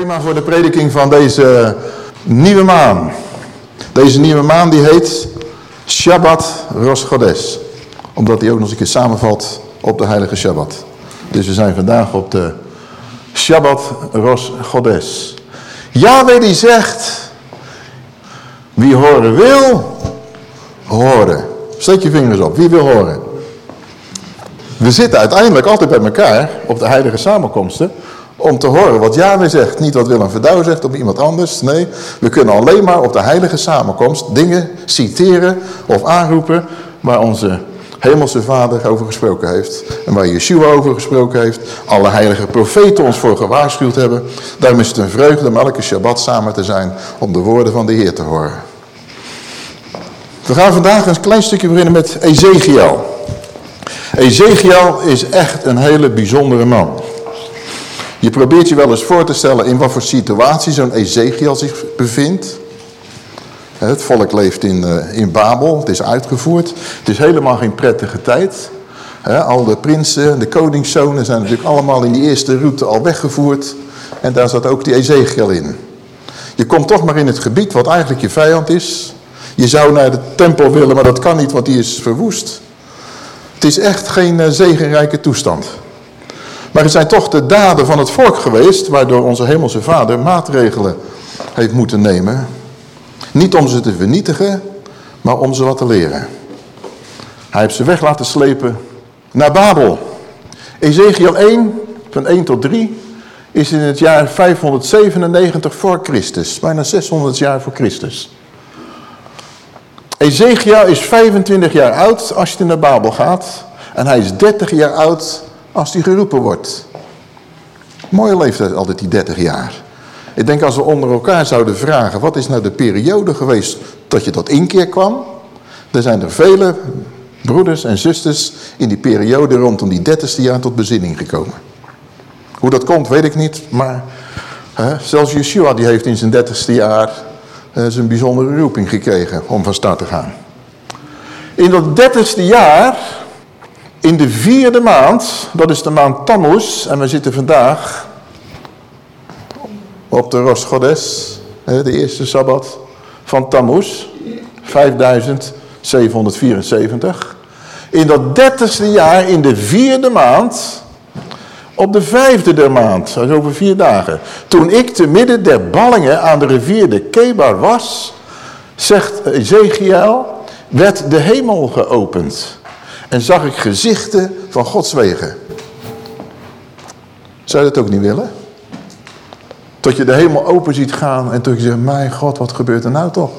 Thema voor de prediking van deze nieuwe maan. Deze nieuwe maan die heet Shabbat Rosh Chodesh. Omdat die ook nog eens een keer samenvalt op de heilige Shabbat. Dus we zijn vandaag op de Shabbat Rosh Chodesh. Yahweh die zegt, wie horen wil, horen. Steek je vingers op, wie wil horen? We zitten uiteindelijk altijd bij elkaar op de heilige samenkomsten om te horen wat Yahweh zegt. Niet wat Willem Verdouw zegt of iemand anders. Nee, we kunnen alleen maar op de heilige samenkomst dingen citeren of aanroepen waar onze hemelse vader over gesproken heeft. En waar Yeshua over gesproken heeft. Alle heilige profeten ons voor gewaarschuwd hebben. Daarom is het een vreugde om elke Shabbat samen te zijn om de woorden van de Heer te horen. We gaan vandaag een klein stukje beginnen met Ezekiel. Ezekiel is echt een hele bijzondere man. Je probeert je wel eens voor te stellen in wat voor situatie zo'n Ezekiel zich bevindt. Het volk leeft in, uh, in Babel, het is uitgevoerd. Het is helemaal geen prettige tijd. al de prinsen, de koningszonen zijn natuurlijk allemaal in die eerste route al weggevoerd. En daar zat ook die Ezekiel in. Je komt toch maar in het gebied wat eigenlijk je vijand is. Je zou naar de tempel willen, maar dat kan niet, want die is verwoest. Het is echt geen uh, zegenrijke toestand. Maar het zijn toch de daden van het volk geweest, waardoor onze hemelse vader maatregelen heeft moeten nemen. Niet om ze te vernietigen, maar om ze wat te leren. Hij heeft ze weg laten slepen naar Babel. Ezekiel 1, van 1 tot 3, is in het jaar 597 voor Christus. Bijna 600 jaar voor Christus. Ezekiel is 25 jaar oud als je naar Babel gaat. En hij is 30 jaar oud als hij geroepen wordt. Mooie leeftijd altijd die 30 jaar. Ik denk als we onder elkaar zouden vragen, wat is nou de periode geweest dat je tot inkeer kwam? Er zijn er vele broeders en zusters in die periode rondom die 30ste jaar tot bezinning gekomen. Hoe dat komt, weet ik niet, maar hè, zelfs Yeshua die heeft in zijn 30ste jaar uh, zijn bijzondere roeping gekregen om van start te gaan. In dat 30ste jaar in de vierde maand, dat is de maand Tammuz, en we zitten vandaag op de Rosh Chodesh, de eerste Sabbat van Tammuz, 5774. In dat dertigste jaar, in de vierde maand, op de vijfde der maand, dat is over vier dagen. Toen ik te midden der ballingen aan de rivier de Kebar was, zegt Ezekiel, werd de hemel geopend en zag ik gezichten van Gods wegen. Zou je dat ook niet willen? Tot je de hemel open ziet gaan en tot je zegt, mijn God, wat gebeurt er nou toch?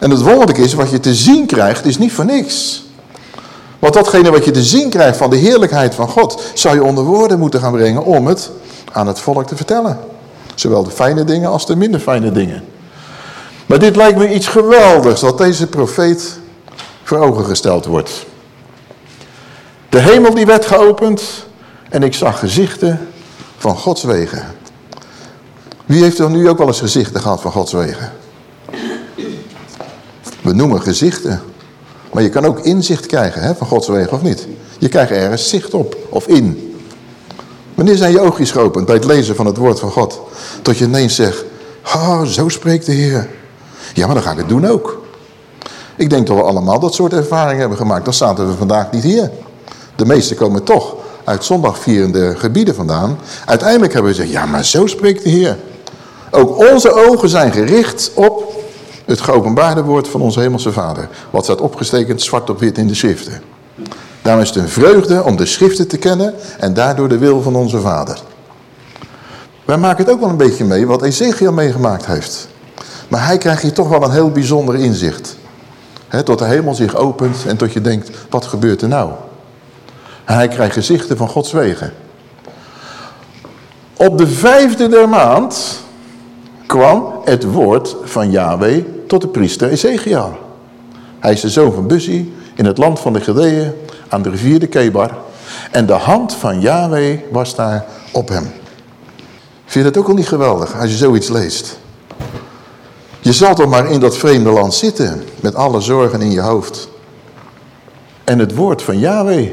En het wonderlijke is, wat je te zien krijgt, is niet voor niks. Want datgene wat je te zien krijgt van de heerlijkheid van God, zou je onder woorden moeten gaan brengen om het aan het volk te vertellen. Zowel de fijne dingen als de minder fijne dingen. Maar dit lijkt me iets geweldigs, dat deze profeet voor ogen gesteld wordt. De hemel die werd geopend en ik zag gezichten van Gods wegen. Wie heeft er nu ook wel eens gezichten gehad van Gods wegen? We noemen gezichten. Maar je kan ook inzicht krijgen hè, van Gods wegen of niet. Je krijgt ergens zicht op of in. Wanneer zijn je oogjes geopend bij het lezen van het woord van God? Tot je ineens zegt, oh, zo spreekt de Heer. Ja, maar dan ga ik het doen ook. Ik denk dat we allemaal dat soort ervaringen hebben gemaakt. Dan zaten we vandaag niet hier. De meesten komen toch uit zondagvierende gebieden vandaan. Uiteindelijk hebben we gezegd, ja maar zo spreekt de Heer. Ook onze ogen zijn gericht op het geopenbaarde woord van onze hemelse vader. Wat staat opgestekend zwart op wit in de schriften. Daarom is het een vreugde om de schriften te kennen en daardoor de wil van onze vader. Wij maken het ook wel een beetje mee wat Ezekiel meegemaakt heeft. Maar hij krijgt hier toch wel een heel bijzonder inzicht. Tot de hemel zich opent en tot je denkt, wat gebeurt er nou? En hij krijgt gezichten van Gods wegen. Op de vijfde der maand kwam het woord van Yahweh tot de priester Ezekiel. Hij is de zoon van Bussi in het land van de Gedeeën aan de rivier de Kebar. En de hand van Yahweh was daar op hem. Vind je dat ook al niet geweldig als je zoiets leest? Je zal toch maar in dat vreemde land zitten. Met alle zorgen in je hoofd. En het woord van Yahweh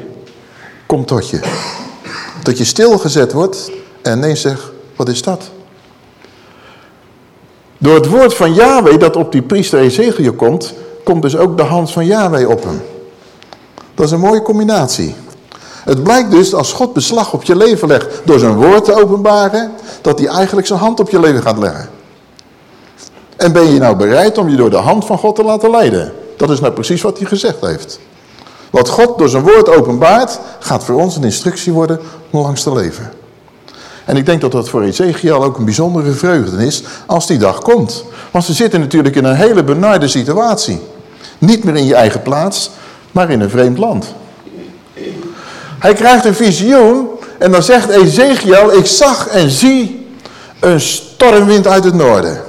komt tot je. Dat je stilgezet wordt en ineens zegt, Wat is dat? Door het woord van Yahweh dat op die priester Ezekiel komt, komt dus ook de hand van Yahweh op hem. Dat is een mooie combinatie. Het blijkt dus als God beslag op je leven legt door zijn woord te openbaren, dat hij eigenlijk zijn hand op je leven gaat leggen. En ben je nou bereid om je door de hand van God te laten leiden? Dat is nou precies wat hij gezegd heeft. Wat God door zijn woord openbaart, gaat voor ons een instructie worden om langs te leven. En ik denk dat dat voor Ezekiel ook een bijzondere vreugde is als die dag komt. Want ze zitten natuurlijk in een hele benarde situatie. Niet meer in je eigen plaats, maar in een vreemd land. Hij krijgt een visioen en dan zegt Ezekiel, ik zag en zie een stormwind uit het noorden.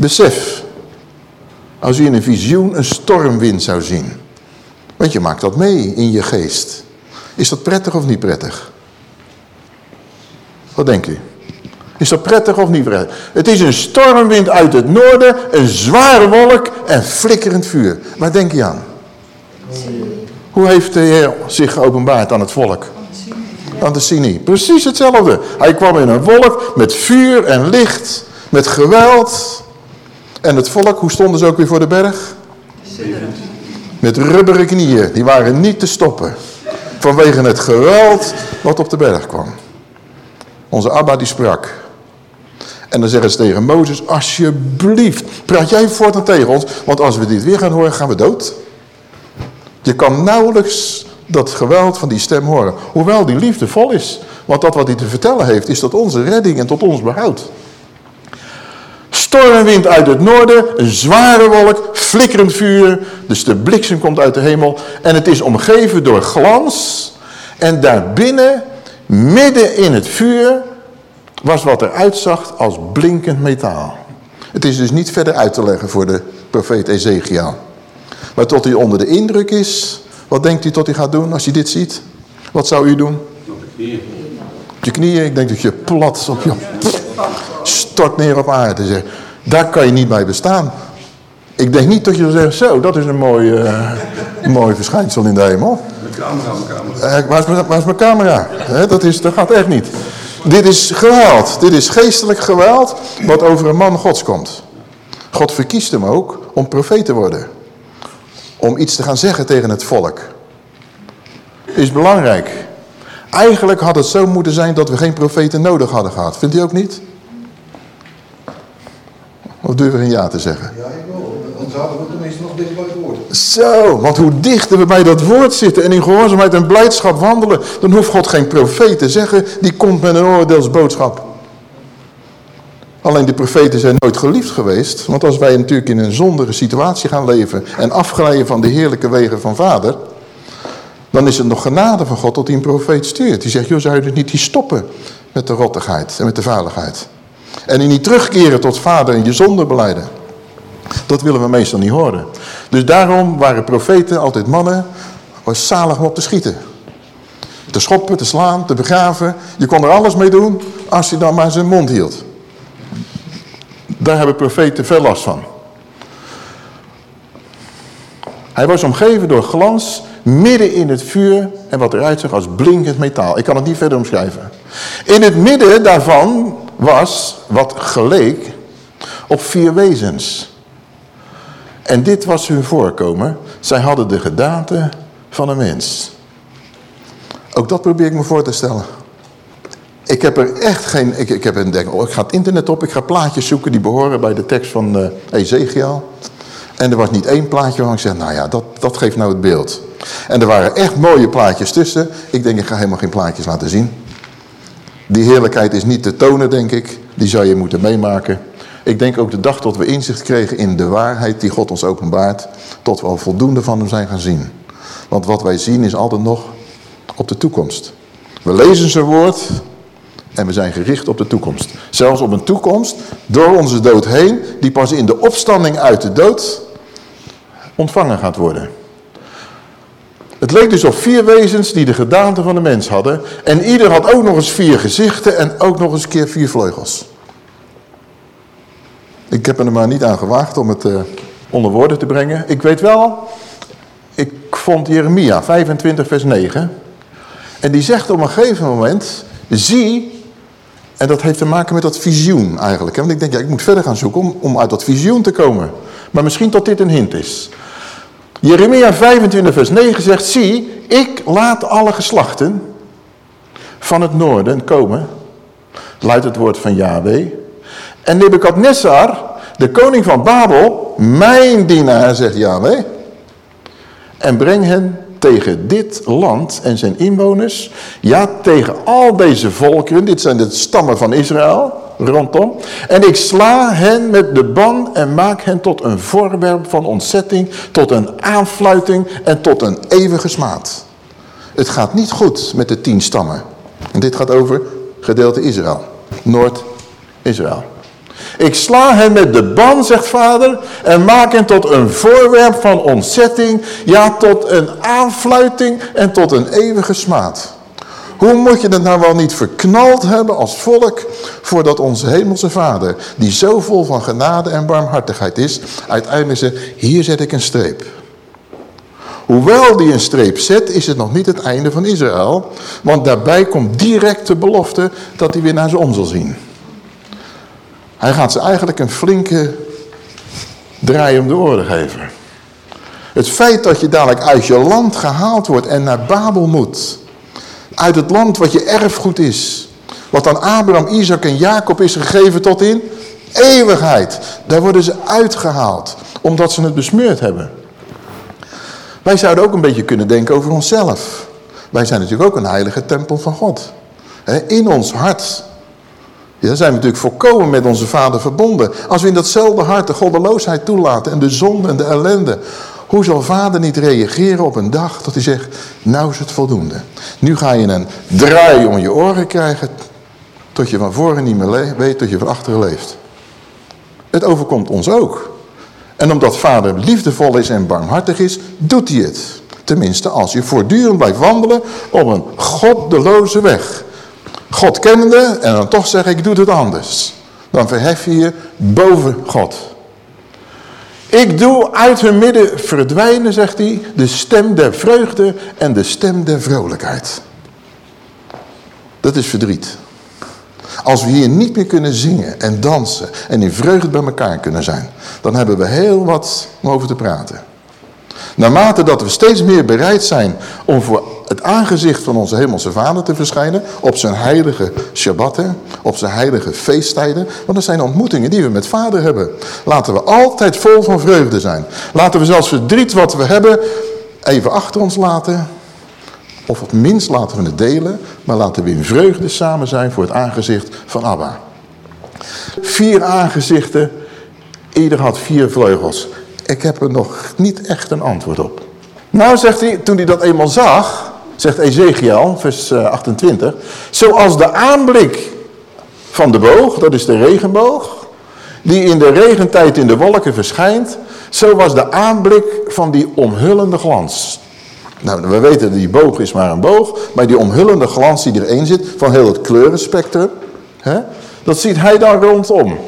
Besef, als je in een visioen een stormwind zou zien. Want je maakt dat mee in je geest. Is dat prettig of niet prettig? Wat denk u? Is dat prettig of niet prettig? Het is een stormwind uit het noorden, een zware wolk en flikkerend vuur. Waar denk je aan? Hoe heeft de Heer zich geopenbaard aan het volk? Aan de Sinai. Precies hetzelfde. Hij kwam in een wolk met vuur en licht, met geweld. En het volk, hoe stonden ze ook weer voor de berg? Met rubberen knieën. Die waren niet te stoppen. Vanwege het geweld wat op de berg kwam. Onze Abba die sprak. En dan zeggen ze tegen Mozes, alsjeblieft, praat jij voortaan tegen ons, want als we dit weer gaan horen, gaan we dood. Je kan nauwelijks dat geweld van die stem horen, hoewel die liefde vol is. Want dat wat hij te vertellen heeft, is tot onze redding en tot ons behoud. Stormwind uit het noorden, een zware wolk, flikkerend vuur, dus de bliksem komt uit de hemel. En het is omgeven door glans en daarbinnen Midden in het vuur was wat eruit zag als blinkend metaal. Het is dus niet verder uit te leggen voor de profeet Ezekiel. Maar tot hij onder de indruk is, wat denkt u tot hij gaat doen als hij dit ziet? Wat zou u doen? Op je knieën. Ik denk dat je plat op je... Stort neer op aarde. Zeg. Daar kan je niet bij bestaan. Ik denk niet dat je zegt, zo, dat is een mooi, uh, mooi verschijnsel in de hemel camera, mijn camera. Eh, waar, is mijn, waar is mijn camera? dat, is, dat gaat echt niet. Dit is geweld. Dit is geestelijk geweld wat over een man gods komt. God verkiest hem ook om profeet te worden. Om iets te gaan zeggen tegen het volk. Is belangrijk. Eigenlijk had het zo moeten zijn dat we geen profeten nodig hadden gehad. Vindt u ook niet? Of durf je een ja te zeggen? Ja, ik wil dan zouden we tenminste nog dicht bij het woord. Zo, want hoe dichter we bij dat woord zitten en in gehoorzaamheid en blijdschap wandelen, dan hoeft God geen profeet te zeggen, die komt met een oordeelsboodschap. Alleen de profeten zijn nooit geliefd geweest, want als wij natuurlijk in een zondere situatie gaan leven en afglijden van de heerlijke wegen van vader, dan is het nog genade van God dat hij een profeet stuurt. Die zegt, joh, zou je niet die stoppen met de rottigheid en met de vaardigheid. En in niet terugkeren tot vader en je zonde beleiden. Dat willen we meestal niet horen. Dus daarom waren profeten altijd mannen, was zalig om op te schieten. Te schoppen, te slaan, te begraven. Je kon er alles mee doen als hij dan maar zijn mond hield. Daar hebben profeten veel last van. Hij was omgeven door glans, midden in het vuur en wat eruit zag als blinkend metaal. Ik kan het niet verder omschrijven. In het midden daarvan was wat geleek op vier wezens. En dit was hun voorkomen. Zij hadden de gedaante van een mens. Ook dat probeer ik me voor te stellen. Ik heb er echt geen... Ik, ik heb een denk, oh, ik ga het internet op, ik ga plaatjes zoeken die behoren bij de tekst van uh, Ezekiel. En er was niet één plaatje waarvan ik zeg, nou ja, dat, dat geeft nou het beeld. En er waren echt mooie plaatjes tussen. Ik denk, ik ga helemaal geen plaatjes laten zien. Die heerlijkheid is niet te tonen, denk ik. Die zou je moeten meemaken. Ik denk ook de dag tot we inzicht kregen in de waarheid die God ons openbaart, tot we al voldoende van hem zijn gaan zien. Want wat wij zien is altijd nog op de toekomst. We lezen zijn woord en we zijn gericht op de toekomst. Zelfs op een toekomst door onze dood heen, die pas in de opstanding uit de dood ontvangen gaat worden. Het leek dus op vier wezens die de gedaante van de mens hadden. En ieder had ook nog eens vier gezichten en ook nog eens keer vier vleugels. Ik heb er maar niet aan gewaagd om het uh, onder woorden te brengen. Ik weet wel, ik vond Jeremia 25 vers 9. En die zegt op een gegeven moment, zie, En dat heeft te maken met dat visioen eigenlijk. Want ik denk, ja, ik moet verder gaan zoeken om, om uit dat visioen te komen. Maar misschien dat dit een hint is. Jeremia 25 vers 9 zegt, zie, ik laat alle geslachten van het noorden komen. Luidt het woord van Yahweh. En Nebuchadnezzar, de koning van Babel, mijn dienaar, zegt Yahweh. En breng hen tegen dit land en zijn inwoners. Ja, tegen al deze volkeren. Dit zijn de stammen van Israël rondom. En ik sla hen met de ban en maak hen tot een voorwerp van ontzetting, tot een aanfluiting en tot een eeuwige smaad. Het gaat niet goed met de tien stammen. En dit gaat over gedeelte Israël. Noord-Israël. Ik sla hen met de ban, zegt vader, en maak hen tot een voorwerp van ontzetting, ja, tot een aanfluiting en tot een eeuwige smaad. Hoe moet je het nou wel niet verknald hebben als volk, voordat onze hemelse vader, die zo vol van genade en barmhartigheid is, uiteindelijk zegt, hier zet ik een streep. Hoewel die een streep zet, is het nog niet het einde van Israël. Want daarbij komt direct de belofte dat hij weer naar zijn om zal zien. Hij gaat ze eigenlijk een flinke draai om de oren geven. Het feit dat je dadelijk uit je land gehaald wordt en naar Babel moet. Uit het land wat je erfgoed is. Wat aan Abraham, Isaac en Jacob is gegeven tot in eeuwigheid. Daar worden ze uitgehaald. Omdat ze het besmeurd hebben. Wij zouden ook een beetje kunnen denken over onszelf. Wij zijn natuurlijk ook een heilige tempel van God. In ons hart ja, zijn we natuurlijk volkomen met onze vader verbonden. Als we in datzelfde hart de goddeloosheid toelaten en de zonde en de ellende. Hoe zal vader niet reageren op een dag dat hij zegt, nou is het voldoende. Nu ga je een draai om je oren krijgen tot je van voren niet meer weet, tot je van achteren leeft. Het overkomt ons ook. En omdat vader liefdevol is en barmhartig is, doet hij het. Tenminste, als je voortdurend blijft wandelen op een goddeloze weg. God kennende en dan toch zeg ik doe het anders. Dan verhef je je boven God. Ik doe uit hun midden verdwijnen, zegt hij, de stem der vreugde en de stem der vrolijkheid. Dat is verdriet. Als we hier niet meer kunnen zingen en dansen en in vreugde bij elkaar kunnen zijn, dan hebben we heel wat om over te praten. Naarmate dat we steeds meer bereid zijn om voor het aangezicht van onze hemelse vader te verschijnen op zijn heilige Shabbatten, op zijn heilige feesttijden. Want dat zijn ontmoetingen die we met vader hebben. Laten we altijd vol van vreugde zijn. Laten we zelfs verdriet wat we hebben even achter ons laten. Of op minst laten we het delen, maar laten we in vreugde samen zijn voor het aangezicht van Abba. Vier aangezichten, ieder had vier vleugels. Ik heb er nog niet echt een antwoord op. Nou, zegt hij, toen hij dat eenmaal zag, zegt Ezekiel, vers 28, eh, zoals de aanblik van de boog, dat is de regenboog, die in de regentijd in de wolken verschijnt, zo was de aanblik van die omhullende glans. Nou, we weten die boog is maar een boog, maar die omhullende glans die erin zit, van heel het kleurenspectrum, hè, dat ziet hij dan rondom.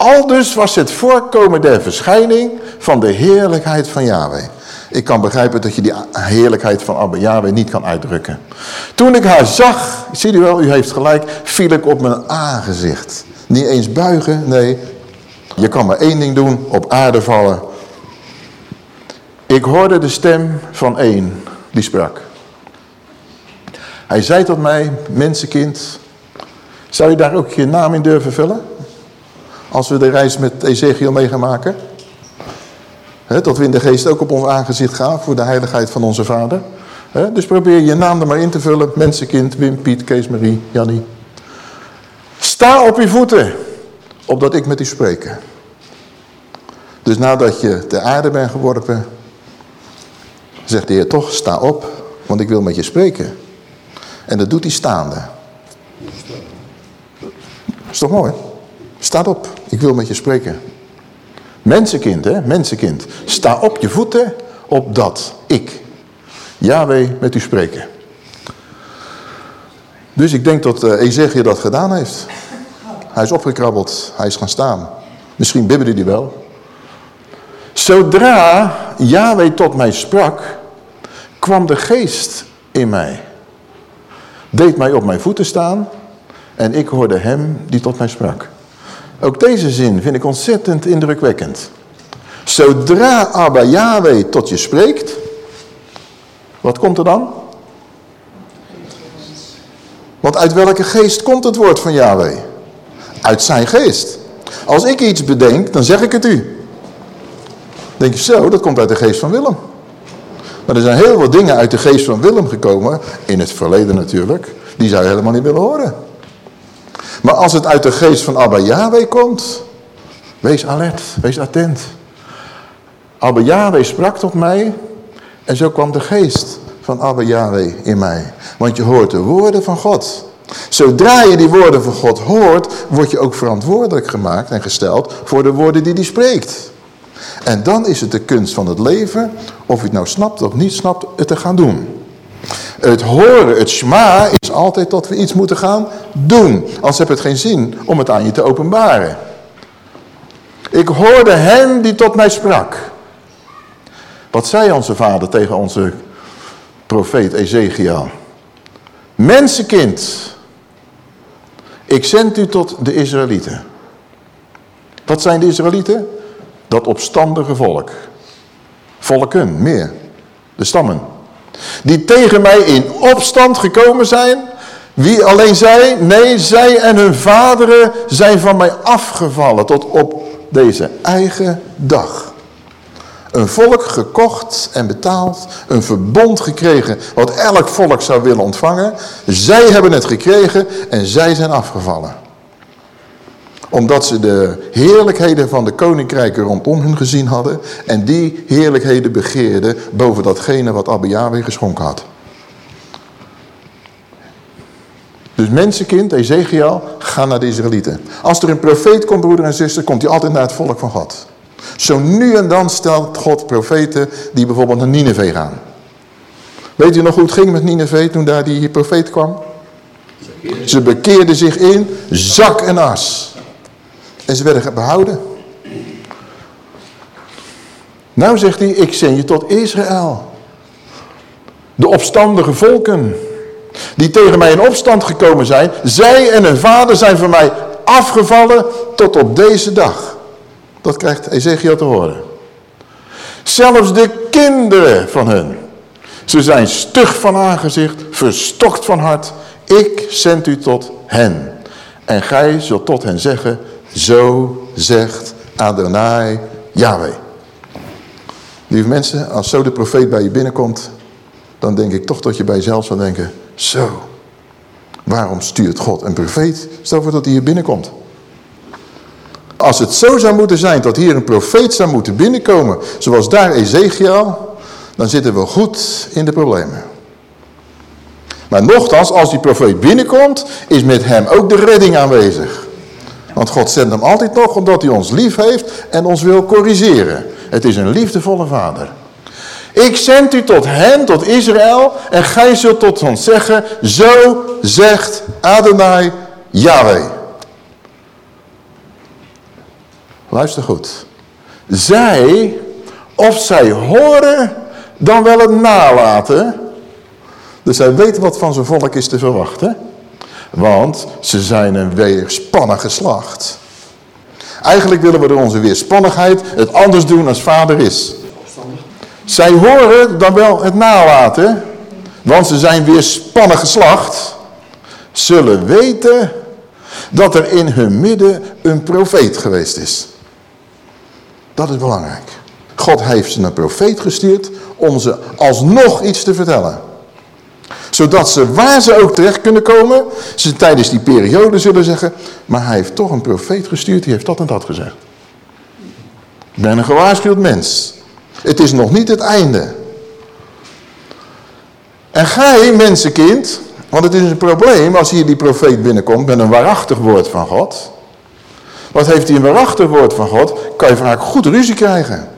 Al dus was het voorkomen der verschijning van de heerlijkheid van Yahweh. Ik kan begrijpen dat je die heerlijkheid van Abba Yahweh niet kan uitdrukken. Toen ik haar zag, zie u wel, u heeft gelijk, viel ik op mijn aangezicht. Niet eens buigen, nee. Je kan maar één ding doen, op aarde vallen. Ik hoorde de stem van één die sprak. Hij zei tot mij, mensenkind, zou je daar ook je naam in durven vullen? Als we de reis met Ezekiel mee gaan maken? dat we in de geest ook op ons aangezicht gaan voor de heiligheid van onze vader. dus probeer je naam er maar in te vullen. Mensenkind, Wim, Piet, Kees, Marie, Jannie. Sta op je voeten, opdat ik met u spreek. Dus nadat je de aarde bent geworpen, zegt de Heer toch, sta op, want ik wil met je spreken. En dat doet hij staande. Is toch mooi? Sta op, ik wil met je spreken. Mensenkind, hè? Mensenkind. Sta op je voeten, opdat ik, Yahweh, met u spreken. Dus ik denk dat uh, Ezekiel dat gedaan heeft. Hij is opgekrabbeld, hij is gaan staan. Misschien bibberde hij wel. Zodra Yahweh tot mij sprak, kwam de geest in mij. Deed mij op mijn voeten staan En ik hoorde hem die tot mij sprak. Ook deze zin vind ik ontzettend indrukwekkend. Zodra Abba Yahweh tot je spreekt, wat komt er dan? Want uit welke geest komt het woord van Yahweh? Uit zijn geest. Als ik iets bedenk, dan zeg ik het u. Denk je zo, dat komt uit de geest van Willem. Maar er zijn heel veel dingen uit de geest van Willem gekomen, in het verleden natuurlijk, die zou je helemaal niet willen horen. Maar als het uit de geest van Abba Yahweh komt, wees alert, wees attent. Abba Yahweh sprak tot mij en zo kwam de geest van Abba Yahweh in mij. Want je hoort de woorden van God. Zodra je die woorden van God hoort, word je ook verantwoordelijk gemaakt en gesteld voor de woorden die hij spreekt. En dan is het de kunst van het leven, of je het nou snapt of niet snapt, het te gaan doen. Het horen, het schma, is altijd dat we iets moeten gaan doen. Anders heb het geen zin om het aan je te openbaren. Ik hoorde hem die tot mij sprak. Wat zei onze vader tegen onze profeet Ezekiel? Mensenkind, ik zend u tot de Israëlieten. Wat zijn de Israëlieten? Dat opstandige volk. Volken, meer. De stammen. Die tegen mij in opstand gekomen zijn. Wie alleen zij? Nee, zij en hun vaderen zijn van mij afgevallen tot op deze eigen dag. Een volk gekocht en betaald, een verbond gekregen wat elk volk zou willen ontvangen. Zij hebben het gekregen en zij zijn afgevallen. Omdat ze de heerlijkheden van de koninkrijken rondom hun gezien hadden en die heerlijkheden begeerden boven datgene wat Abba Yahweh geschonken had. Dus mensenkind, Ezekiel, ga naar de Israëlieten. Als er een profeet komt, broeder en zuster, komt hij altijd naar het volk van God. Zo nu en dan stelt God profeten die bijvoorbeeld naar Nineveh gaan. Weet u nog hoe het ging met Nineveh toen daar die profeet kwam? Ze bekeerden zich in zak en as. En ze werden behouden. Nou zegt hij, ik zend je tot Israël. De opstandige volken. Die tegen mij in opstand gekomen zijn. Zij en hun vader zijn van mij afgevallen tot op deze dag. Dat krijgt Ezekiel te horen. Zelfs de kinderen van hen. Ze zijn stug van aangezicht, verstokt van hart. Ik zend u tot hen. En gij zult tot hen zeggen, zo zegt Adonai Yahweh. Lieve mensen, als zo de profeet bij je binnenkomt, dan denk ik toch dat je bij jezelf zou denken, zo, waarom stuurt God een profeet? Stel voor dat hij hier binnenkomt. Als het zo zou moeten zijn dat hier een profeet zou moeten binnenkomen, zoals daar Ezekiel, dan zitten we goed in de problemen. Maar nogthans, als die profeet binnenkomt, is met hem ook de redding aanwezig. Want God zendt hem altijd nog omdat hij ons lief heeft en ons wil corrigeren. Het is een liefdevolle vader. Ik zend u tot hen, tot Israël, en gij zult tot ons zeggen, zo zegt Adonai Yahweh. Luister goed. Zij, of zij horen, dan wel het nalaten. Dus zij weten wat van zijn volk is te verwachten. Want ze zijn een weerspannig geslacht. Eigenlijk willen we door onze weerspannigheid het anders doen als vader is. Zij horen dan wel het nalaten. Want ze zijn weerspannig geslacht. Zullen weten dat er in hun midden een profeet geweest is. Dat is belangrijk. God heeft ze een profeet gestuurd om ze alsnog iets te vertellen. Zodat ze, waar ze ook terecht kunnen komen, ze tijdens die periode zullen zeggen, maar hij heeft toch een profeet gestuurd, die heeft dat en dat gezegd. Ik ben een gewaarschuwd mens. Het is nog niet het einde. En gij, mensenkind, want het is een probleem als hier die profeet binnenkomt met een waarachtig woord van God. Wat heeft hij een waarachtig woord van God, kan je vaak goed ruzie krijgen.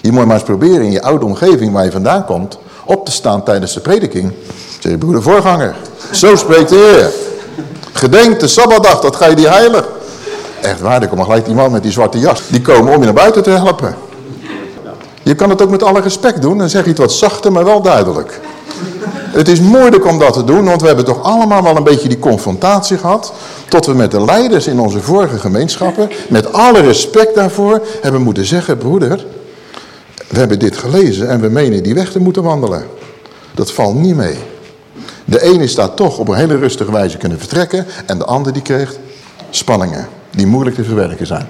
Je moet maar eens proberen in je oude omgeving waar je vandaan komt, op te staan tijdens de prediking. Zeg broeder voorganger, zo spreekt de Heer. Gedenk de Sabbatdag, dat ga je die heilig. Echt waar, er komt gelijk die man met die zwarte jas. Die komen om je naar buiten te helpen. Je kan het ook met alle respect doen. Dan zeg het wat zachter, maar wel duidelijk. Het is moeilijk om dat te doen, want we hebben toch allemaal wel een beetje die confrontatie gehad. Tot we met de leiders in onze vorige gemeenschappen, met alle respect daarvoor, hebben moeten zeggen, broeder, we hebben dit gelezen en we menen die weg te moeten wandelen. Dat valt niet mee. De ene staat toch op een hele rustige wijze kunnen vertrekken en de ander die kreeg spanningen die moeilijk te verwerken zijn.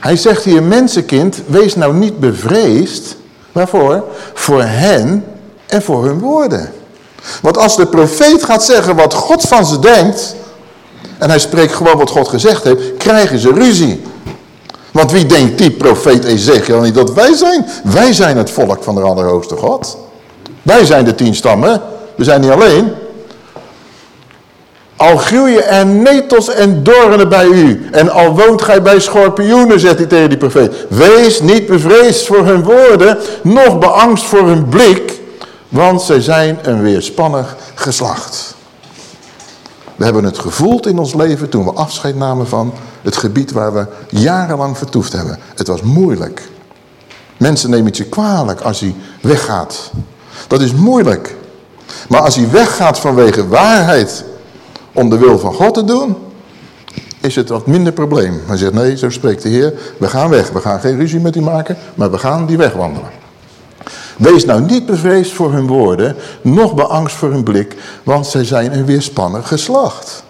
Hij zegt hier, mensenkind, wees nou niet bevreesd. Waarvoor? Voor hen en voor hun woorden. Want als de profeet gaat zeggen wat God van ze denkt... en hij spreekt gewoon wat God gezegd heeft, krijgen ze ruzie. Want wie denkt die profeet Ezekiel niet dat wij zijn? Wij zijn het volk van de Allerhoogste God. Wij zijn de tien stammen. We zijn niet alleen. Al groeien er netels en doornen bij u. En al woont gij bij schorpioenen, zegt hij tegen die profeet. Wees niet bevreesd voor hun woorden, noch beangst voor hun blik. Want zij zijn een weerspannig geslacht. We hebben het gevoeld in ons leven toen we afscheid namen van het gebied waar we jarenlang vertoefd hebben. Het was moeilijk. Mensen nemen het je kwalijk als hij weggaat. Dat is moeilijk. Maar als hij weggaat vanwege waarheid om de wil van God te doen, is het wat minder probleem. Hij zegt, nee, zo spreekt de Heer, we gaan weg. We gaan geen ruzie met u maken, maar we gaan die weg wandelen. Wees nou niet bevreesd voor hun woorden, noch beangst voor hun blik, want zij zijn een weerspannig geslacht.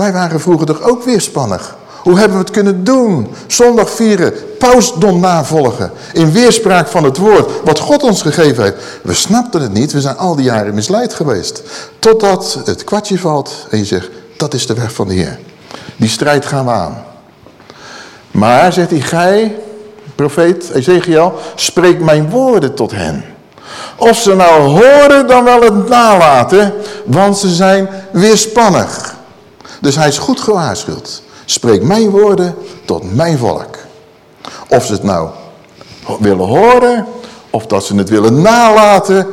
Wij waren vroeger toch ook weerspannig. Hoe hebben we het kunnen doen? Zondag vieren, pausdom navolgen, in weerspraak van het woord, wat God ons gegeven heeft. We snapten het niet, we zijn al die jaren misleid geweest. Totdat het kwartje valt en je zegt, dat is de weg van de Heer. Die strijd gaan we aan. Maar, zegt hij, gij, profeet Ezekiel, spreek mijn woorden tot hen. Of ze nou horen, dan wel het nalaten, want ze zijn weerspannig. Dus hij is goed gewaarschuwd. Spreek mijn woorden tot mijn volk. Of ze het nou willen horen, of dat ze het willen nalaten.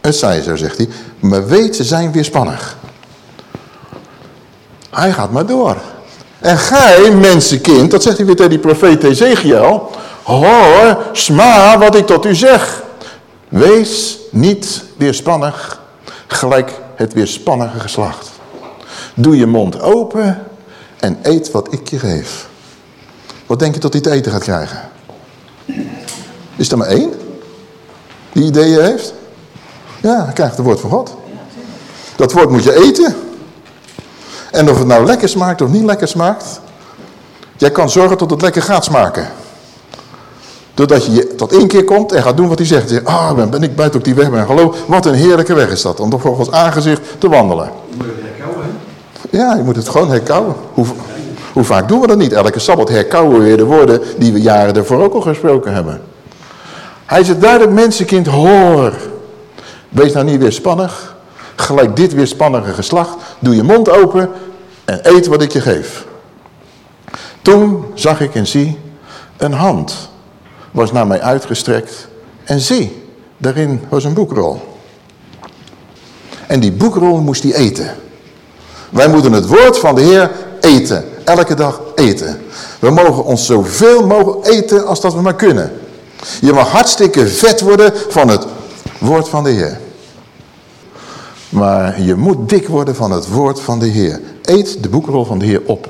Het zij zo, zegt hij. Maar weet, ze zijn weerspannig. Hij gaat maar door. En gij, mensenkind, dat zegt hij weer tegen die profeet Ezekiel. Hoor, sma wat ik tot u zeg. Wees niet weerspannig, gelijk het weerspannige geslacht. Doe je mond open en eet wat ik je geef. Wat denk je dat hij te eten gaat krijgen? Is er maar één die ideeën heeft? Ja, hij krijgt het woord van God. Dat woord moet je eten. En of het nou lekker smaakt of niet lekker smaakt. Jij kan zorgen dat het lekker gaat smaken. Doordat je tot één keer komt en gaat doen wat hij zegt. Ah, oh, ben, ben ik buiten op die weg ben. Geloof, wat een heerlijke weg is dat. Om toch volgens aangezicht te wandelen. Ja, je moet het gewoon herkauwen. Hoe, hoe vaak doen we dat niet? Elke Sabbat herkauwen we weer de woorden die we jaren ervoor ook al gesproken hebben. Hij zegt duidelijk, mensenkind, hoor. Wees nou niet weerspannig. Gelijk dit weerspannige geslacht. Doe je mond open en eet wat ik je geef. Toen zag ik en zie, een hand was naar mij uitgestrekt. En zie, daarin was een boekrol. En die boekrol moest hij eten. Wij moeten het woord van de Heer eten. Elke dag eten. We mogen ons zoveel mogelijk eten als dat we maar kunnen. Je mag hartstikke vet worden van het woord van de Heer. Maar je moet dik worden van het woord van de Heer. Eet de boekrol van de Heer op.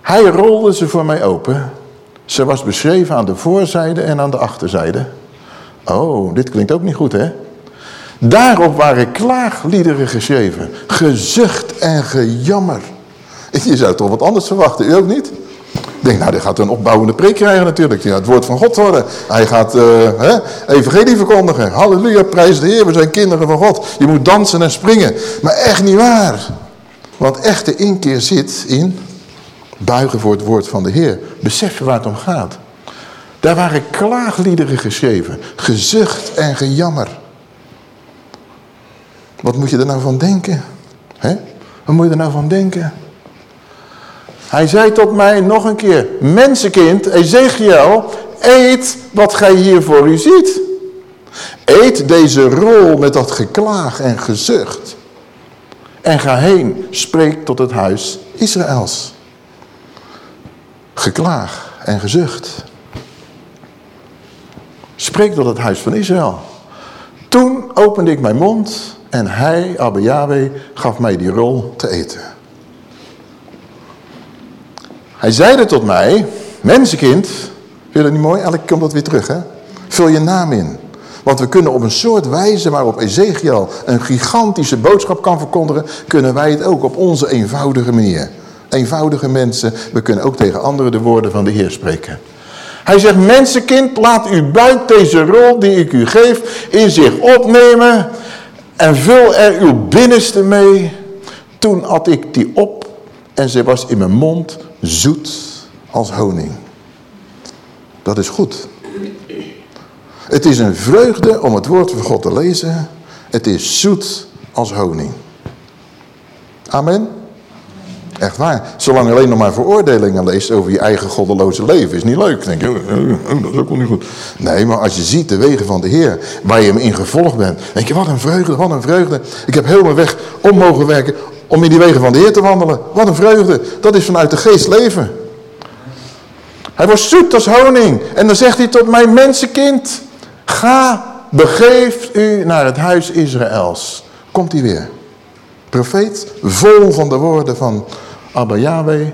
Hij rolde ze voor mij open. Ze was beschreven aan de voorzijde en aan de achterzijde. Oh, dit klinkt ook niet goed, hè? Daarop waren klaagliederen geschreven. Gezucht en gejammer. Je zou toch wat anders verwachten, u ook niet? Ik denk, nou, die gaat een opbouwende preek krijgen natuurlijk. Gaat het woord van God worden. Hij gaat uh, hè, evangelie verkondigen. Halleluja, prijs de Heer, we zijn kinderen van God. Je moet dansen en springen. Maar echt niet waar. Want echte inkeer zit in buigen voor het woord van de Heer. Beseffen waar het om gaat. Daar waren klaagliederen geschreven. Gezucht en gejammer. Wat moet je er nou van denken? He? Wat moet je er nou van denken? Hij zei tot mij nog een keer, mensenkind, Ezekiel, eet wat gij hier voor u ziet. Eet deze rol met dat geklaag en gezucht. En ga heen, spreek tot het huis Israëls. Geklaag en gezucht. Spreek tot het huis van Israël. Toen opende ik mijn mond en hij, Abba Yahweh, gaf mij die rol te eten. Hij zeide tot mij, mensenkind, vind je dat niet mooi? Elke komt dat weer terug, hè? Vul je naam in. Want we kunnen op een soort wijze waarop Ezekiel een gigantische boodschap kan verkondigen, kunnen wij het ook op onze eenvoudige manier. Eenvoudige mensen, we kunnen ook tegen anderen de woorden van de Heer spreken. Hij zegt, mensenkind, laat uw buik deze rol die ik u geef in zich opnemen en vul er uw binnenste mee. Toen at ik die op en ze was in mijn mond zoet als honing. Dat is goed. Het is een vreugde om het woord van God te lezen. Het is zoet als honing. Amen. Echt waar. Zolang je alleen nog maar veroordelingen leest over je eigen goddeloze leven, is niet leuk. denk je, oh, oh, oh, dat is ook wel niet goed. Nee, maar als je ziet de wegen van de Heer, waar je hem in gevolgd bent, denk je, wat een vreugde, wat een vreugde. Ik heb heel mijn weg om mogen werken om in die wegen van de Heer te wandelen. Wat een vreugde. Dat is vanuit de geest leven. Hij was zoet als honing. En dan zegt hij tot mijn mensenkind, ga, begeef u naar het huis Israëls. Komt hij weer. Profeet, vol van de woorden van Abba Yahweh,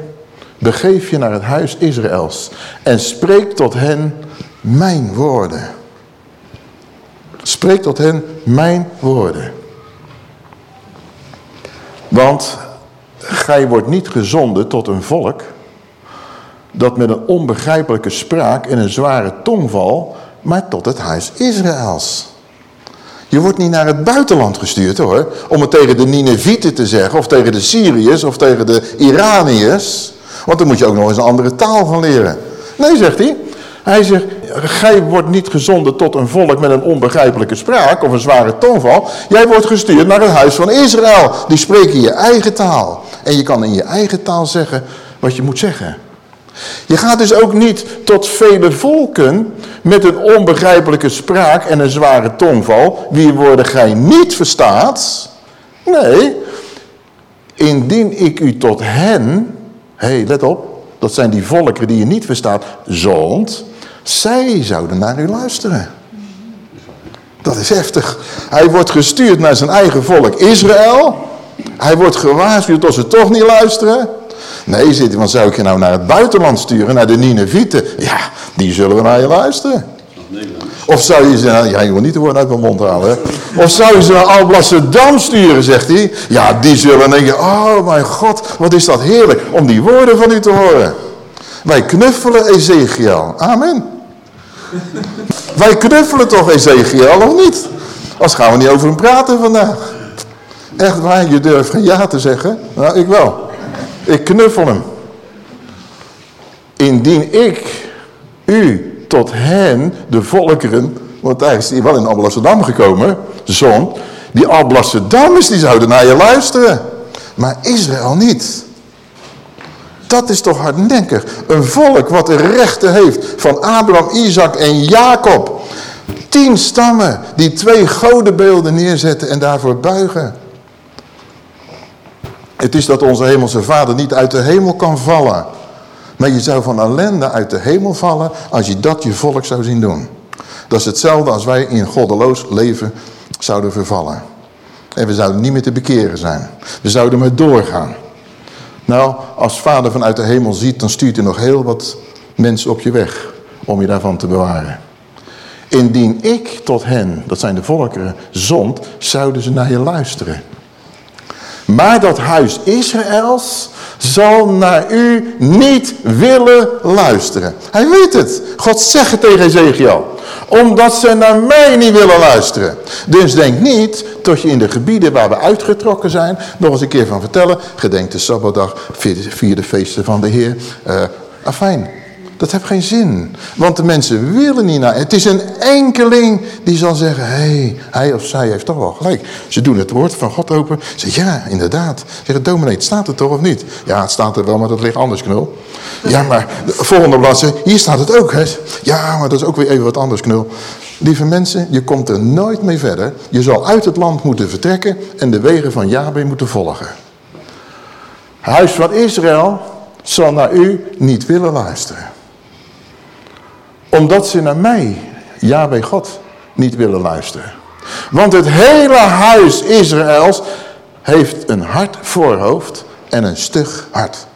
begeef je naar het huis Israëls en spreek tot hen mijn woorden. Spreek tot hen mijn woorden. Want gij wordt niet gezonden tot een volk dat met een onbegrijpelijke spraak en een zware tongval, maar tot het huis Israëls. Je wordt niet naar het buitenland gestuurd hoor, om het tegen de Ninevieten te zeggen, of tegen de Syriërs, of tegen de Iraniërs. Want dan moet je ook nog eens een andere taal gaan leren. Nee, zegt hij. Hij zegt, gij wordt niet gezonden tot een volk met een onbegrijpelijke spraak of een zware toonval. Jij wordt gestuurd naar het huis van Israël. Die spreken je eigen taal. En je kan in je eigen taal zeggen wat je moet zeggen. Je gaat dus ook niet tot vele volken met een onbegrijpelijke spraak en een zware tongval, wie woorden gij niet verstaat. Nee, indien ik u tot hen, hé hey, let op, dat zijn die volkeren die je niet verstaat, zond, zij zouden naar u luisteren. Dat is heftig. Hij wordt gestuurd naar zijn eigen volk Israël. Hij wordt gewaarschuwd dat ze toch niet luisteren. Nee, zit want zou ik je nou naar het buitenland sturen, naar de Ninevieten? Ja, die zullen we naar je luisteren. Of zou je ze, nou, ja, je wil niet de woorden uit mijn mond halen. Hè? Of zou je ze naar Alblasserdam sturen, zegt hij. Ja, die zullen denken, oh mijn God, wat is dat heerlijk om die woorden van u te horen. Wij knuffelen Ezekiel. Amen. Wij knuffelen toch Ezekiel, of niet? Als gaan we niet over hem praten vandaag. Echt waar, je durft geen ja te zeggen? Nou, ik wel. Ik knuffel hem. Indien ik u tot hen, de volkeren, want daar is hij wel in Alblasserdam gekomen, zon, die Alblasserdammers die zouden naar je luisteren. Maar Israël niet. Dat is toch hardnekkig. Een volk wat de rechten heeft van Abraham, Isaac en Jacob. Tien stammen die twee godenbeelden neerzetten en daarvoor buigen. Het is dat onze hemelse vader niet uit de hemel kan vallen. Maar je zou van ellende uit de hemel vallen als je dat je volk zou zien doen. Dat is hetzelfde als wij in goddeloos leven zouden vervallen. En we zouden niet meer te bekeren zijn. We zouden maar doorgaan. Nou, als vader vanuit de hemel ziet, dan stuurt hij nog heel wat mensen op je weg. Om je daarvan te bewaren. Indien ik tot hen, dat zijn de volkeren, zond, zouden ze naar je luisteren. Maar dat huis Israëls zal naar u niet willen luisteren. Hij weet het. God zegt het tegen Ezekiel. Omdat ze naar mij niet willen luisteren. Dus denk niet tot je in de gebieden waar we uitgetrokken zijn, nog eens een keer van vertellen. Gedenk de Sabbatdag, vier de feesten van de Heer. Uh, afijn, dat heeft geen zin. Want de mensen willen niet naar. Het is een enkeling die zal zeggen, hé, hey, hij of zij heeft toch wel gelijk. Ze doen het woord van God open. Ze ja, inderdaad. Zeggen, dominee, staat er toch of niet? Ja, het staat er wel, maar dat ligt anders, knul. Ja, maar de volgende bladzijde, hier staat het ook, hè? Ja, maar dat is ook weer even wat anders, knul. Lieve mensen, je komt er nooit mee verder. Je zal uit het land moeten vertrekken en de wegen van Yahweh moeten volgen. Huis van Israël zal naar u niet willen luisteren omdat ze naar mij, Yahweh God, niet willen luisteren. Want het hele huis Israëls heeft een hard voorhoofd en een stug hart.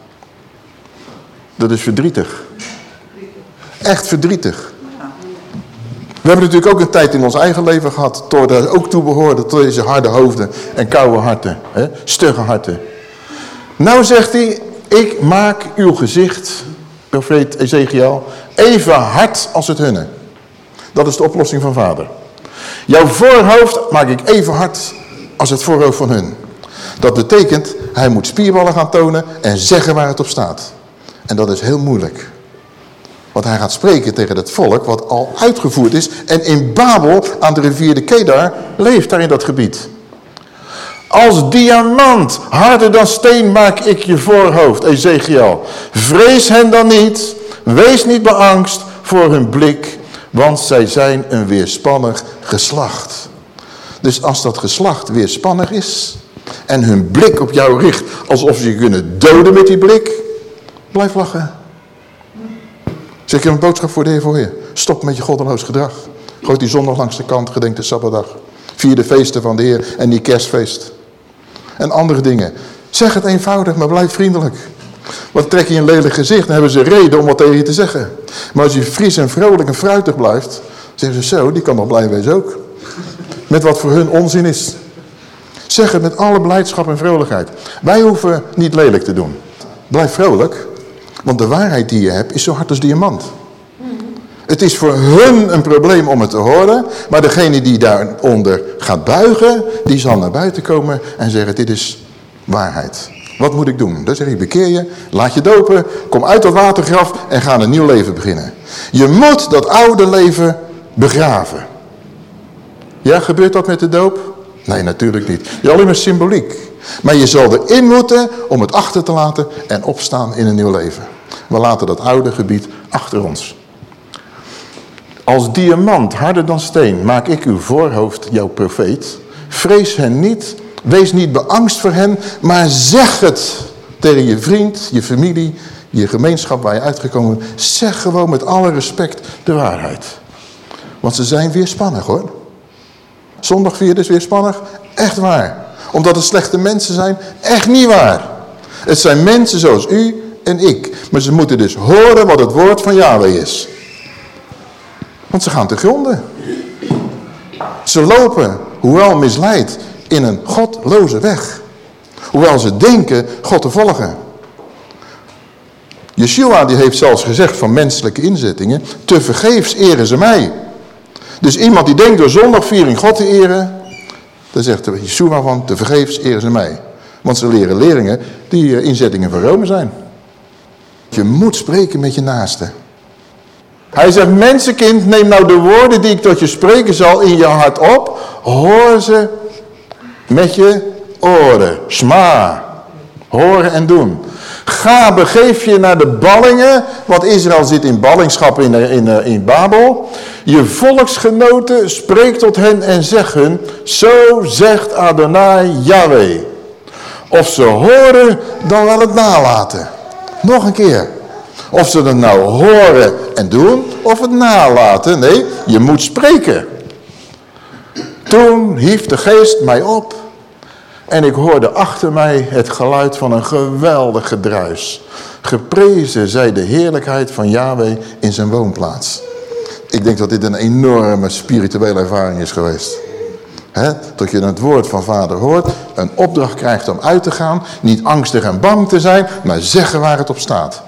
Dat is verdrietig. Echt verdrietig. We hebben natuurlijk ook een tijd in ons eigen leven gehad, tot we ook toe behoorden, tot deze harde hoofden en koude harten, hè? stugge harten. Nou zegt hij, ik maak uw gezicht, profeet Ezekiel, even hard als het hunne. Dat is de oplossing van vader. Jouw voorhoofd maak ik even hard als het voorhoofd van hun. Dat betekent, hij moet spierballen gaan tonen en zeggen waar het op staat. En dat is heel moeilijk. Want hij gaat spreken tegen het volk wat al uitgevoerd is. En in Babel aan de rivier de Kedar leeft daar in dat gebied. Als diamant, harder dan steen maak ik je voorhoofd, Ezekiel. Vrees hen dan niet, wees niet beangst voor hun blik, want zij zijn een weerspannig geslacht. Dus als dat geslacht weerspannig is en hun blik op jou richt alsof ze je kunnen doden met die blik, blijf lachen. Zeg, heb een boodschap voor de Heer voor je. Stop met je goddeloos gedrag. Gooi die zondag langs de kant, gedenk de Sabbatdag. Vier de feesten van de Heer en die kerstfeest. En andere dingen. Zeg het eenvoudig, maar blijf vriendelijk. Want trek je een lelijk gezicht, dan hebben ze reden om wat tegen je te zeggen. Maar als je fris en vrolijk en fruitig blijft, zeggen ze zo, die kan nog blij wezen ook. Met wat voor hun onzin is. Zeg het met alle blijdschap en vrolijkheid. Wij hoeven niet lelijk te doen. Blijf vrolijk, want de waarheid die je hebt is zo hard als diamant. Het is voor hun een probleem om het te horen. Maar degene die daaronder gaat buigen, die zal naar buiten komen en zeggen dit is waarheid. Wat moet ik doen? Dan zeg ik bekeer je, laat je dopen, kom uit dat watergraf en ga een nieuw leven beginnen. Je moet dat oude leven begraven. Ja, gebeurt dat met de doop? Nee, natuurlijk niet. Je alleen maar symboliek. Maar je zal erin moeten om het achter te laten en opstaan in een nieuw leven. We laten dat oude gebied achter ons. Als diamant, harder dan steen, maak ik uw voorhoofd, jouw profeet. Vrees hen niet, wees niet beangst voor hen, maar zeg het tegen je vriend, je familie, je gemeenschap waar je uitgekomen bent. Zeg gewoon met alle respect de waarheid. Want ze zijn weerspannig hoor. Zondag vierde is weerspannig, echt waar. Omdat het slechte mensen zijn, echt niet waar. Het zijn mensen zoals u en ik. Maar ze moeten dus horen wat het woord van Yahweh is. Want ze gaan te gronden. Ze lopen, hoewel misleid, in een godloze weg. Hoewel ze denken God te volgen. Yeshua die heeft zelfs gezegd van menselijke inzettingen, te vergeefs eren ze mij. Dus iemand die denkt door zondagviering God te eren, dan zegt Yeshua van te vergeefs eren ze mij. Want ze leren leringen die eh, inzettingen van Rome zijn. Je moet spreken met je naaste. Hij zegt, mensenkind, neem nou de woorden die ik tot je spreken zal in je hart op. Hoor ze met je oren. Sma. Horen en doen. Ga, begeef je naar de ballingen, want Israël zit in ballingschap in, in, in Babel. Je volksgenoten, spreek tot hen en zeg hun, zo zegt Adonai Yahweh. Of ze horen, dan wel het nalaten. Nog een keer. Of ze het nou horen en doen, of het nalaten. Nee, je moet spreken. Toen hief de geest mij op. En ik hoorde achter mij het geluid van een geweldig gedruis. Geprezen zij de heerlijkheid van Yahweh in zijn woonplaats. Ik denk dat dit een enorme spirituele ervaring is geweest. He, tot je het woord van vader hoort, een opdracht krijgt om uit te gaan, niet angstig en bang te zijn, maar zeggen waar het op staat.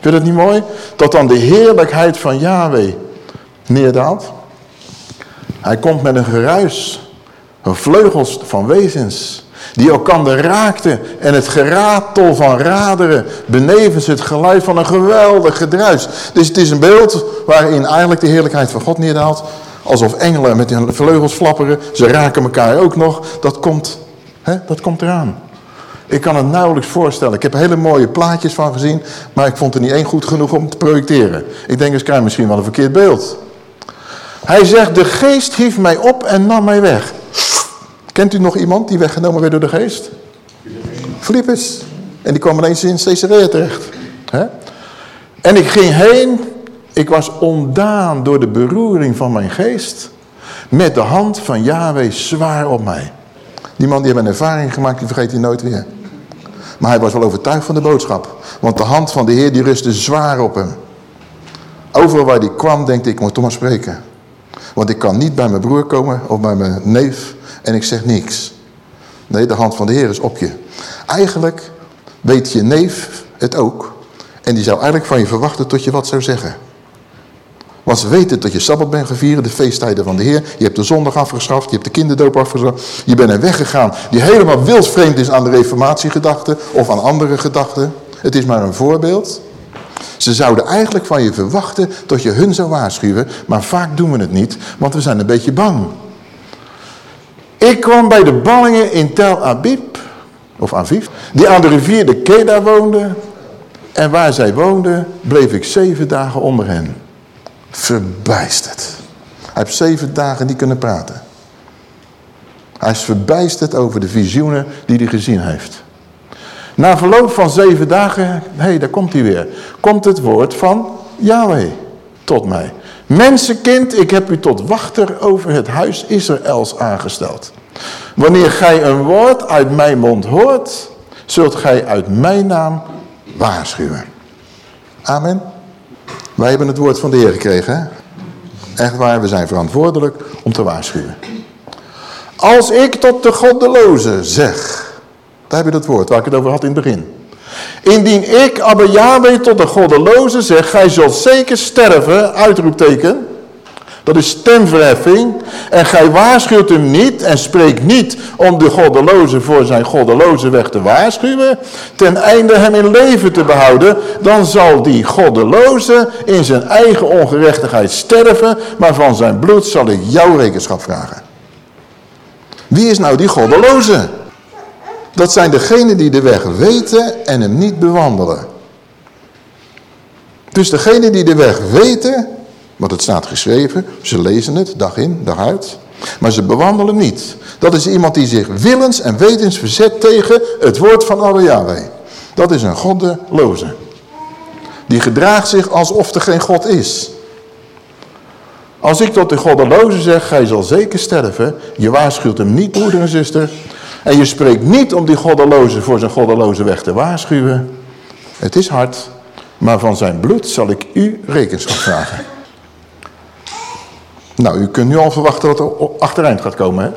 Vind je dat niet mooi? Dat dan de heerlijkheid van Yahweh neerdaalt. Hij komt met een geruis, een vleugels van wezens, die elkaar raakten en het geratel van raderen, benevens het geluid van een geweldig gedruis. Dus het is een beeld waarin eigenlijk de heerlijkheid van God neerdaalt, Alsof engelen met hun vleugels flapperen. Ze raken elkaar ook nog. Dat komt, hè, dat komt eraan. Ik kan het nauwelijks voorstellen. Ik heb hele mooie plaatjes van gezien. Maar ik vond er niet één goed genoeg om te projecteren. Ik denk, eens krijg misschien wel een verkeerd beeld. Hij zegt, de geest hief mij op en nam mij weg. Kent u nog iemand die weggenomen werd door de geest? Filippus. En die kwam ineens in Caesarea terecht. En ik ging heen ik was ondaan door de beroering van mijn geest. met de hand van Yahweh zwaar op mij. Die man die heeft een ervaring gemaakt, die vergeet hij nooit weer. Maar hij was wel overtuigd van de boodschap. Want de hand van de Heer die rustte zwaar op hem. Overal waar hij kwam, denk ik, ik moet toch maar spreken. Want ik kan niet bij mijn broer komen of bij mijn neef en ik zeg niks. Nee, de hand van de Heer is op je. Eigenlijk weet je neef het ook. En die zou eigenlijk van je verwachten tot je wat zou zeggen. Want ze weten dat je Sabbat bent gevieren, de feesttijden van de Heer. Je hebt de zondag afgeschaft, je hebt de kinderdoop afgeschaft. Je bent een weg gegaan die helemaal wildvreemd is aan de reformatiegedachten of aan andere gedachten. Het is maar een voorbeeld. Ze zouden eigenlijk van je verwachten dat je hun zou waarschuwen, maar vaak doen we het niet, want we zijn een beetje bang. Ik kwam bij de ballingen in Tel Abib, of Aviv, die aan de rivier de Keda woonden. En waar zij woonden, bleef ik zeven dagen onder hen. Verbijsterd. Hij heeft zeven dagen niet kunnen praten. Hij is verbijsterd over de visioenen die hij gezien heeft. Na verloop van zeven dagen, hé, hey, daar komt hij weer. Komt het woord van Yahweh tot mij. Mensenkind, ik heb u tot wachter over het huis Israëls aangesteld. Wanneer gij een woord uit mijn mond hoort, zult gij uit mijn naam waarschuwen. Amen. Wij hebben het woord van de Heer gekregen. Echt waar, we zijn verantwoordelijk om te waarschuwen. Als ik tot de goddeloze zeg. Daar heb je het woord waar ik het over had in het begin. Indien ik, Abba Yahweh, tot de goddeloze zeg, gij zult zeker sterven, uitroepteken. Dat is stemverheffing. En gij waarschuwt hem niet en spreekt niet om de goddeloze voor zijn goddeloze weg te waarschuwen. Ten einde hem in leven te behouden. Dan zal die goddeloze in zijn eigen ongerechtigheid sterven. Maar van zijn bloed zal ik jouw rekenschap vragen. Wie is nou die goddeloze? Dat zijn degenen die de weg weten en hem niet bewandelen. Dus degenen die de weg weten, want het staat geschreven, ze lezen het dag in, dag uit. Maar ze bewandelen niet. Dat is iemand die zich willens en wetens verzet tegen het woord van Abba Yahweh. Dat is een goddeloze. Die gedraagt zich alsof er geen God is. Als ik tot de goddeloze zeg, gij zal zeker sterven. Je waarschuwt hem niet, broeder en zuster. En je spreekt niet om die goddeloze voor zijn goddeloze weg te waarschuwen. Het is hard, maar van zijn bloed zal ik u rekenschap vragen. Nou, u kunt nu al verwachten wat er achtereind gaat komen, hè?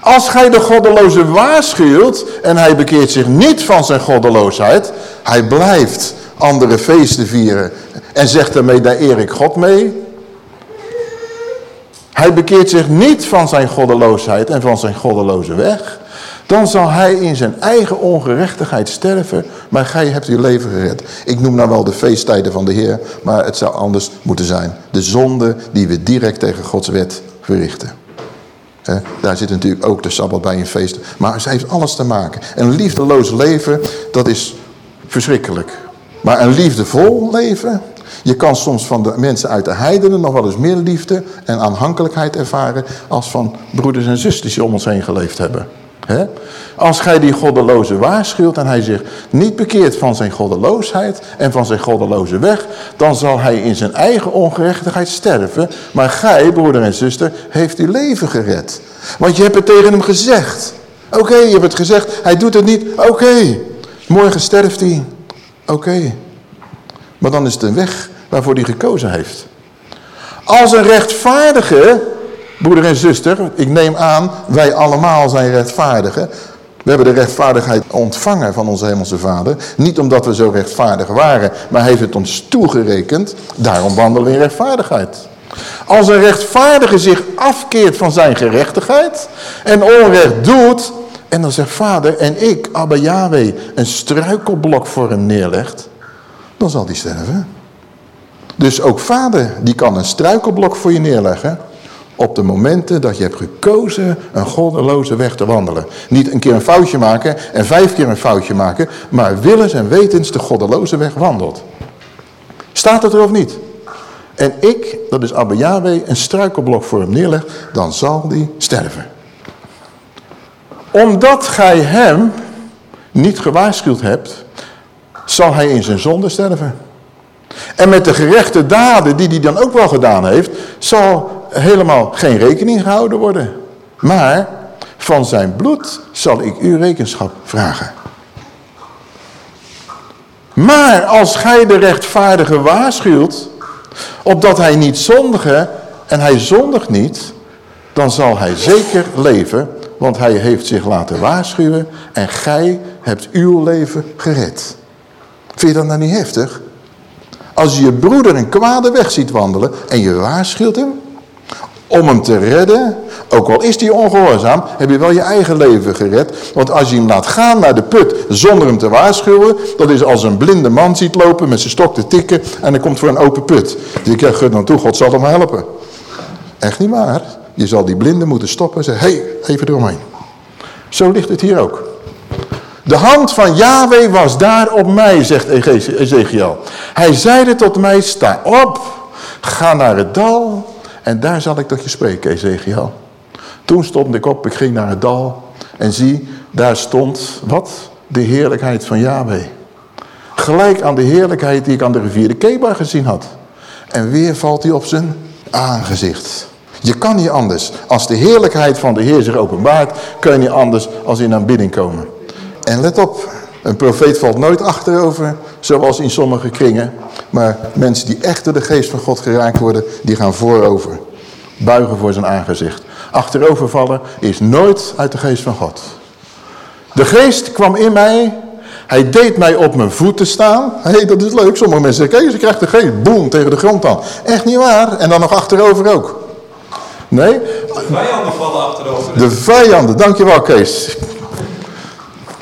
Als gij de goddeloze waarschuwt en hij bekeert zich niet van zijn goddeloosheid, hij blijft andere feesten vieren en zegt daarmee, daar eer ik God mee. Hij bekeert zich niet van zijn goddeloosheid en van zijn goddeloze weg. Dan zal hij in zijn eigen ongerechtigheid sterven, maar gij hebt uw leven gered. Ik noem nou wel de feesttijden van de Heer, maar het zou anders moeten zijn. De zonde die we direct tegen Gods wet verrichten. daar zit natuurlijk ook de Sabbat bij in feesten. Maar ze heeft alles te maken. Een liefdeloos leven, dat is verschrikkelijk. Maar een liefdevol leven, je kan soms van de mensen uit de heidenen nog wel eens meer liefde en aanhankelijkheid ervaren als van broeders en zusters die om ons heen geleefd hebben. Als gij die goddeloze waarschuwt en hij zich niet bekeert van zijn goddeloosheid en van zijn goddeloze weg, dan zal hij in zijn eigen ongerechtigheid sterven. Maar gij, broeder en zuster, heeft uw leven gered. Want je hebt het tegen hem gezegd. Oké, je hebt het gezegd, hij doet het niet. Oké, morgen sterft hij. Oké. Maar dan is het een weg waarvoor hij gekozen heeft. Als een rechtvaardige Broeder en zuster, ik neem aan, wij allemaal zijn rechtvaardigen. We hebben de rechtvaardigheid ontvangen van onze hemelse vader. Niet omdat we zo rechtvaardig waren, maar hij heeft het ons toegerekend. Daarom wandelen we in rechtvaardigheid. Als een rechtvaardige zich afkeert van zijn gerechtigheid en onrecht doet... en dan zegt vader en ik, Abba Yahweh, een struikelblok voor hem neerlegt... dan zal die sterven. Dus ook vader, die kan een struikelblok voor je neerleggen op de momenten dat je hebt gekozen een goddeloze weg te wandelen. Niet een keer een foutje maken en vijf keer een foutje maken, maar willens en wetens de goddeloze weg wandelt. Staat het er of niet? En ik, dat is Abba Yahweh, een struikelblok voor hem neerleg, dan zal die sterven. Omdat gij hem niet gewaarschuwd hebt, zal hij in zijn zonde sterven. En met de gerechte daden die hij dan ook wel gedaan heeft, zal helemaal geen rekening gehouden worden. Maar van zijn bloed zal ik u rekenschap vragen. Maar als gij de rechtvaardige waarschuwt, opdat hij niet zondige en hij zondigt niet, dan zal hij zeker leven, want hij heeft zich laten waarschuwen en gij hebt uw leven gered. Vind je dat nou niet heftig? Als je je broeder een kwade weg ziet wandelen en je waarschuwt hem om hem te redden, ook al is hij ongehoorzaam, heb je wel je eigen leven gered. Want als je hem laat gaan naar de put zonder hem te waarschuwen, dat is als een blinde man ziet lopen met zijn stok te tikken en hij komt voor een open put. Dus ik zeg, dan toe, God zal hem helpen. Echt niet waar. Je zal die blinde moeten stoppen en zeggen, hé, hey, even eromheen. Zo ligt het hier ook. De hand van Yahweh was daar op mij, zegt Ezekiel. Hij zeide tot mij, sta op, ga naar het dal en daar zal ik tot je spreken, Ezekiel. Toen stond ik op, ik ging naar het dal en zie, daar stond, wat? De heerlijkheid van Yahweh. Gelijk aan de heerlijkheid die ik aan de rivier de Kebar gezien had. En weer valt hij op zijn aangezicht. Je kan niet anders. Als de heerlijkheid van de Heer zich openbaart, kun je niet anders als in aanbidding komen. En let op, een profeet valt nooit achterover, zoals in sommige kringen. Maar mensen die echt door de geest van God geraakt worden, die gaan voorover. Buigen voor zijn aangezicht. Achterovervallen is nooit uit de geest van God. De geest kwam in mij. Hij deed mij op mijn voeten staan. Hé, hey, dat is leuk. Sommige mensen zeggen, je krijgt de geest. Boom, tegen de grond aan. Echt niet waar. En dan nog achterover ook. Nee? De vijanden vallen achterover. De vijanden, dankjewel Kees.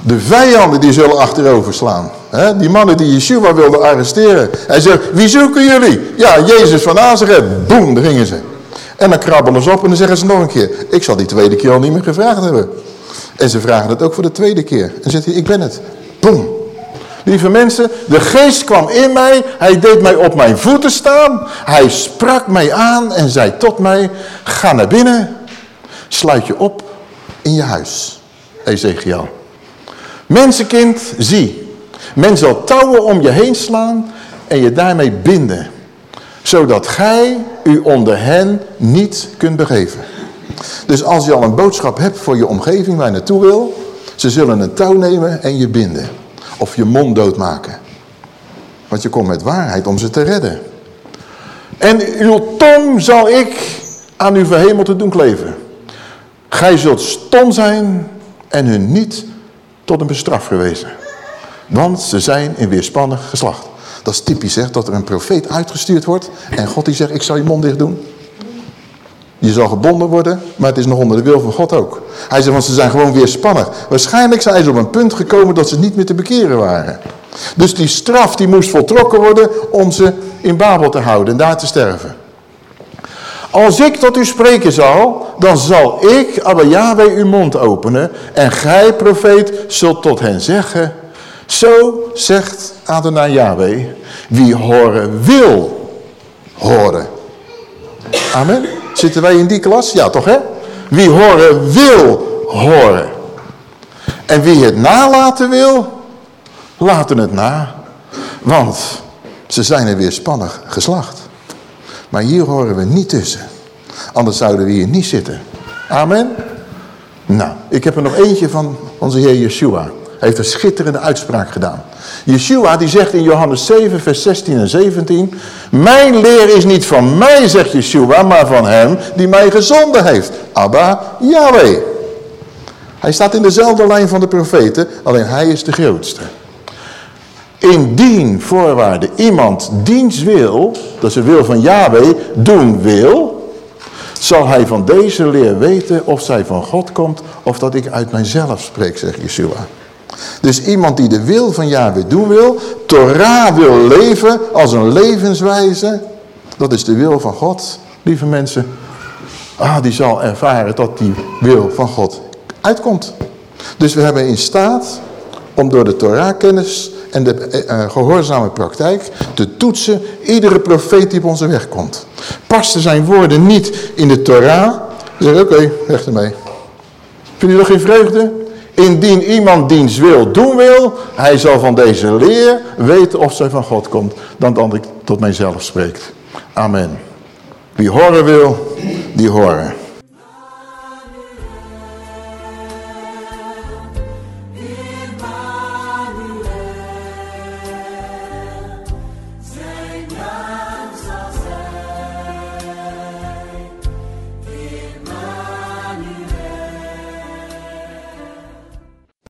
De vijanden die zullen achterover slaan. He, die mannen die Yeshua wilden arresteren. Hij zegt, wie zoeken jullie? Ja, Jezus van Nazareth. Boem, daar gingen ze. En dan krabbelen ze op en dan zeggen ze nog een keer. Ik zal die tweede keer al niet meer gevraagd hebben. En ze vragen het ook voor de tweede keer. En zegt hij, ik ben het. Boem. Lieve mensen, de geest kwam in mij. Hij deed mij op mijn voeten staan. Hij sprak mij aan en zei tot mij, ga naar binnen. Sluit je op in je huis. Ezekiel. Mensenkind, zie. Men zal touwen om je heen slaan en je daarmee binden. Zodat gij u onder hen niet kunt begeven. Dus als je al een boodschap hebt voor je omgeving waar je naartoe wil. Ze zullen een touw nemen en je binden. Of je mond doodmaken. Want je komt met waarheid om ze te redden. En uw tong zal ik aan uw verhemelte doen kleven. Gij zult stom zijn en hun niet tot een bestraf gewezen. Want ze zijn in weerspannig geslacht. Dat is typisch, hè, dat er een profeet uitgestuurd wordt en God die zegt, ik zal je mond dicht doen. Je zal gebonden worden, maar het is nog onder de wil van God ook. Hij zegt, want ze zijn gewoon weerspannig. Waarschijnlijk zijn ze op een punt gekomen dat ze niet meer te bekeren waren. Dus die straf die moest voltrokken worden om ze in Babel te houden en daar te sterven. Als ik tot u spreken zal, dan zal ik, Abba Yahweh, uw mond openen. En gij, profeet, zult tot hen zeggen. Zo zegt Adonai Yahweh, wie horen wil horen. Amen. Zitten wij in die klas? Ja, toch hè? Wie horen wil horen. En wie het nalaten wil, laten het na. Want ze zijn er weer spannig geslacht. Maar hier horen we niet tussen. Anders zouden we hier niet zitten. Amen. Nou, ik heb er nog eentje van onze Heer Yeshua. Hij heeft een schitterende uitspraak gedaan. Yeshua die zegt in Johannes 7 vers 16 en 17. Mijn leer is niet van mij, zegt Yeshua, maar van hem die mij gezonden heeft. Abba Yahweh. Hij staat in dezelfde lijn van de profeten, alleen hij is de grootste. Indien voorwaarde iemand diens wil, dat is de wil van Yahweh, doen wil, zal hij van deze leer weten of zij van God komt of dat ik uit mijzelf spreek, zegt Yeshua. Dus iemand die de wil van Yahweh doen wil, Torah wil leven als een levenswijze, dat is de wil van God, lieve mensen. Ah, die zal ervaren dat die wil van God uitkomt. Dus we hebben in staat om door de Torah kennis en de uh, gehoorzame praktijk te toetsen iedere profeet die op onze weg komt. Paste zijn woorden niet in de Torah, zeg oké, okay, weg ermee. Vind je nog geen vreugde? Indien iemand diens wil doen wil, hij zal van deze leer weten of zij van God komt, dan dan ik tot mijzelf spreekt. Amen. Wie horen wil, die horen.